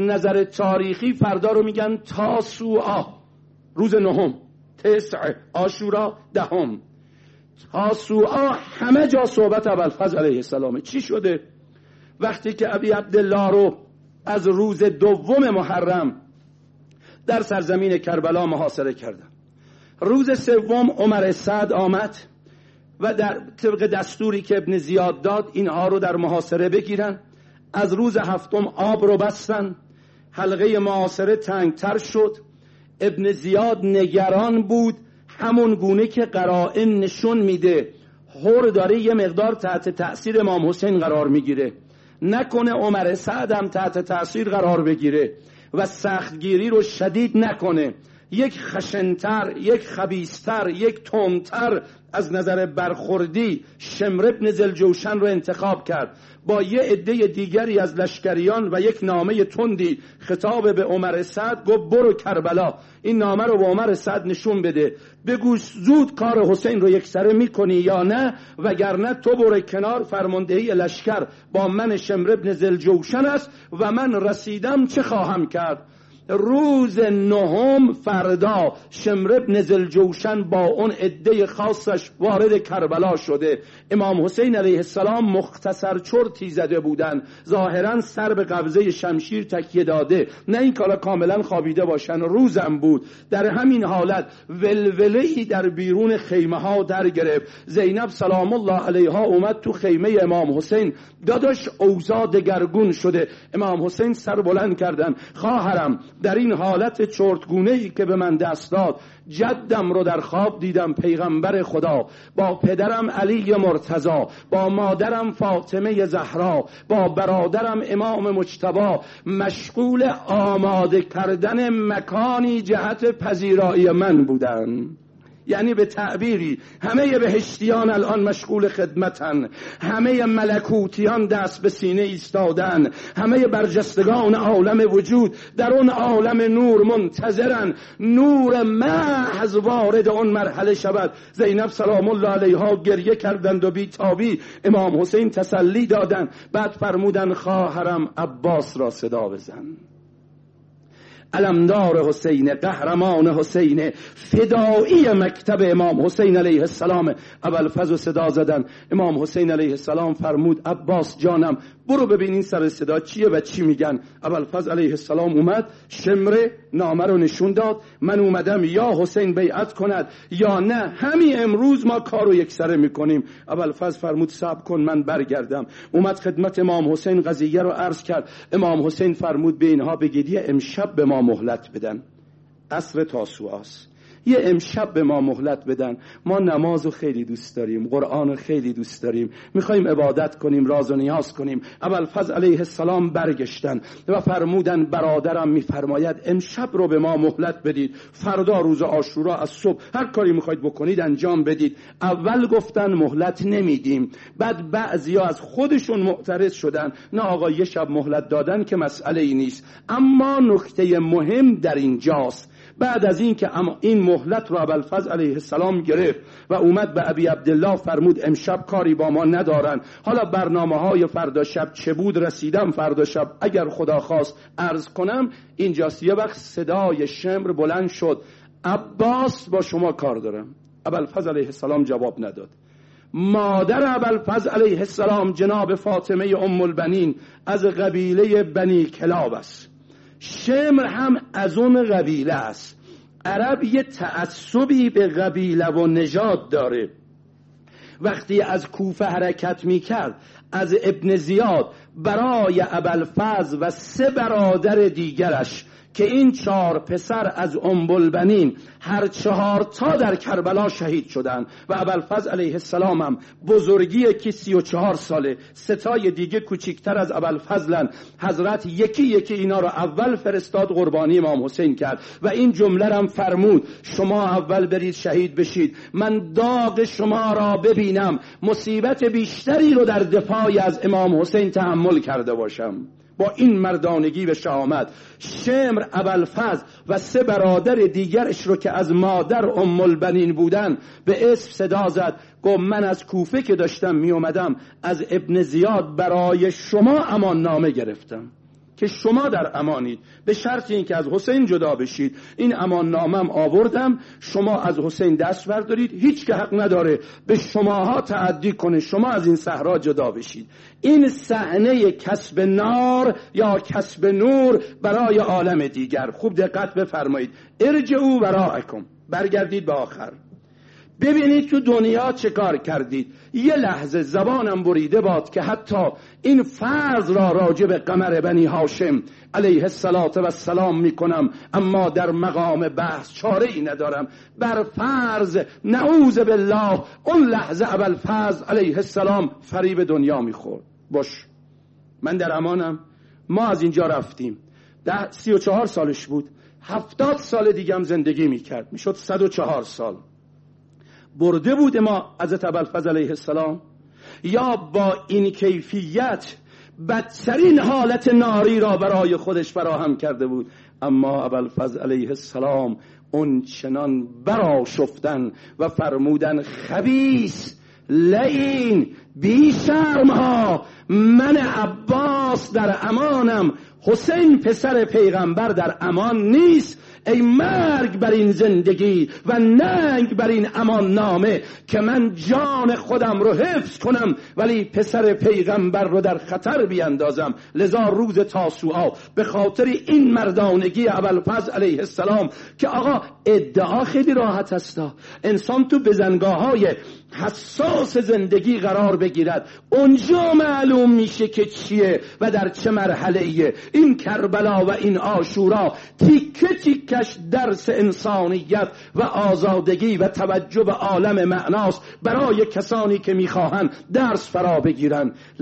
نظر تاریخی فردا رو میگن تاسوعا روز نهم تسع آشورا دهم. تاسوعا همه جا صحبت ابوالفضل علیه السلامه چی شده؟ وقتی که ابی عبدالله رو از روز دوم محرم در سرزمین کربلا محاصره کردن. روز سوم عمر سعد آمد و در طبق دستوری که ابن زیاد داد اینها رو در محاصره بگیرن. از روز هفتم آب رو بستن. حلقه محاصره تنگتر شد. ابن زیاد نگران بود. همون گونه که قرائن نشون میده. هر داره یه مقدار تحت تأثیر امام حسین قرار می‌گیره. نکنه عمر سعد تحت تأثیر قرار بگیره و سختگیری رو شدید نکنه. یک خشنتر یک خبیستر یک تندتر از نظر برخوردی شمر ابن زلجوشن رو انتخاب کرد. با یه عده دیگری از لشکریان و یک نامه تندی خطاب به عمر سعد گفت برو کربلا این نامه رو به عمر سعد نشون بده. بگو زود کار حسین رو یکسره می‌کنی یا نه؟ وگرنه تو برو کنار فرماندهی لشکر. با من شمر ابن زلجوشن است و من رسیدم چه خواهم کرد؟ روز نهم فردا شمر ابن زلجوشن با اون عده خاصش وارد کربلا شده. امام حسین علیه السلام مختصر چرتی زده بودن. ظاهرا سر به قبضه شمشیر تکیه داده. نه این کالا کاملا خوابیده باشن. روزم بود. در همین حالت ولوله ای در بیرون خیمه ها در گرفت. زینب سلام الله علیها اومد تو خیمه امام حسین. داداش اوضاع دگرگون شده. امام حسین سر بلند کردن. خواهرم در این حالت چرتگونه ای که به من دست داد جدم رو در خواب دیدم پیغمبر خدا. با پدرم علی مرتضا با مادرم فاطمه زهرا با برادرم امام مجتبا مشغول آماده کردن مکانی جهت پذیرایی من بودن. یعنی به تعبیری. همه بهشتیان الان مشغول خدمتن. همه ملکوتیان دست به سینه ایستادن. همه برجستگان عالم وجود در اون عالم نور منتظرن. نور محض وارد اون مرحله شود. زینب سلام الله علیها گریه کردند و بیتابی امام حسین تسلی دادن بعد فرمودن خواهرم عباس را صدا بزن. علمدار حسین قهرمان حسین. فدایی مکتب امام حسین علیه السلام. اول فضل صدا زدن. امام حسین علیه السلام فرمود عباس جانم برو ببین این سر صدا چیه و چی میگن. اول فضل علیه السلام اومد شمره نامه رو نشون داد. من اومدم یا حسین بیعت کند یا نه. همین امروز ما کارو یکسره می‌کنیم. اول فضل فرمود صبر کن من برگردم. اومد خدمت امام حسین قضیه رو عرض کرد. امام حسین فرمود به اینها بگید امشب به ما مهلت بدن. عصر تاسوعاست یه امشب به ما مهلت بدن. ما نماز رو خیلی دوست داریم قرآن رو خیلی دوست داریم. می‌خوایم عبادت کنیم راز و نیاز کنیم. اول فضل علیه السلام برگشتن و فرمودن برادرم میفرماید امشب رو به ما مهلت بدید. فردا روز آشورا از صبح هر کاری می‌خواید بکنید انجام بدید. اول گفتن مهلت نمیدیم. بعد بعضیا از خودشون معترض شدن. نه آقا یه شب مهلت دادن که مسئله ای نیست. اما نکته مهم در اینجاست. بعد از این که این مهلت رو ابوالفضل علیه السلام گرفت و اومد به ابی عبدالله فرمود امشب کاری با ما ندارن حالا برنامه های فردا شب چه بود؟ رسیدم فردا شب. اگر خدا خواست عرض کنم اینجاست یه وقت صدای شمر بلند شد. عباس با شما کار دارم. ابوالفضل علیه السلام جواب نداد. مادر ابوالفضل علیه السلام جناب فاطمه ام البنین از قبیله بنی کلاب است. شمر هم از اون قبیله است. عرب یه تعصبی به قبیله و نژاد داره. وقتی از کوفه حرکت می‌کرد از ابن زیاد برای ابلفز و سه برادر دیگرش که این چهار پسر از بنین هر چهار تا در کربلا شهید شدن و ابوالفضل علیه السلام هم بزرگی که سی و چهار ساله. ستای دیگه کوچیکتر از ابوالفضلن. حضرت یکی یکی اینا رو اول فرستاد قربانی امام حسین کرد و این جمله هم فرمود. شما اول برید شهید بشید. من داغ شما را ببینم. مصیبت بیشتری رو در دفاع از امام حسین تحمل کرده باشم. با این مردانگی و شهامت شمر ابوالفضل و سه برادر دیگرش رو که از مادر ام البنین بودن به اسم صدا زد. گفت من از کوفه که داشتم می اومدم از ابن زیاد برای شما امان نامه گرفتم. که شما در امانید. به شرط اینکه از حسین جدا بشید. این امان نامم آوردم. شما از حسین دست بردارید. هیچ که حق نداره به شماها تعدی کنه. شما از این صحرا جدا بشید. این صحنه کسب نار یا کسب نور برای عالم دیگر. خوب دقت بفرمایید. ارجعوا وراءکم برگردید به آخر. ببینید تو دنیا چه کار کردید یه لحظه زبانم بریده باد که حتی این فرض را راجع به قمر بنی هاشم علیه السلام و السلام می‌کنم اما در مقام بحث چاره ای ندارم. بر فرض نعوذ بالله اون لحظه اول فرض علیه السلام فریب دنیا می‌خورد. باش. من در امانم. ما از اینجا رفتیم. ده سی و چهار سالش بود. هفتاد سال دیگه هم زندگی می‌کرد. می‌شد صد و چهار سال. برده بود ما از ابوالفضل علیه السلام. یا با این کیفیت بدترین حالت ناری را برای خودش فراهم کرده بود. اما ابوالفضل علیه السلام اون چنان براشفتن و فرمودن خبیس لعین بی شرم ها من عباس در امانم حسین پسر پیغمبر در امان نیست ای مرگ بر این زندگی و ننگ بر این امان نامه که من جان خودم رو حفظ کنم ولی پسر پیغمبر رو در خطر بیاندازم. لذا روز تاسوعا به خاطر این مردانگی اول فضل علیه السلام که آقا ادعا خیلی راحت هستا انسان تو بزنگاه های حساس زندگی قرار بگیرد. اونجا معلوم میشه که چیه و در چه مرحله ایه. این کربلا و این آشورا تیکه تیکش درس انسانیت و آزادگی و توجه به عالم معناست. برای کسانی که می‌خواهند درس فرا بگیرن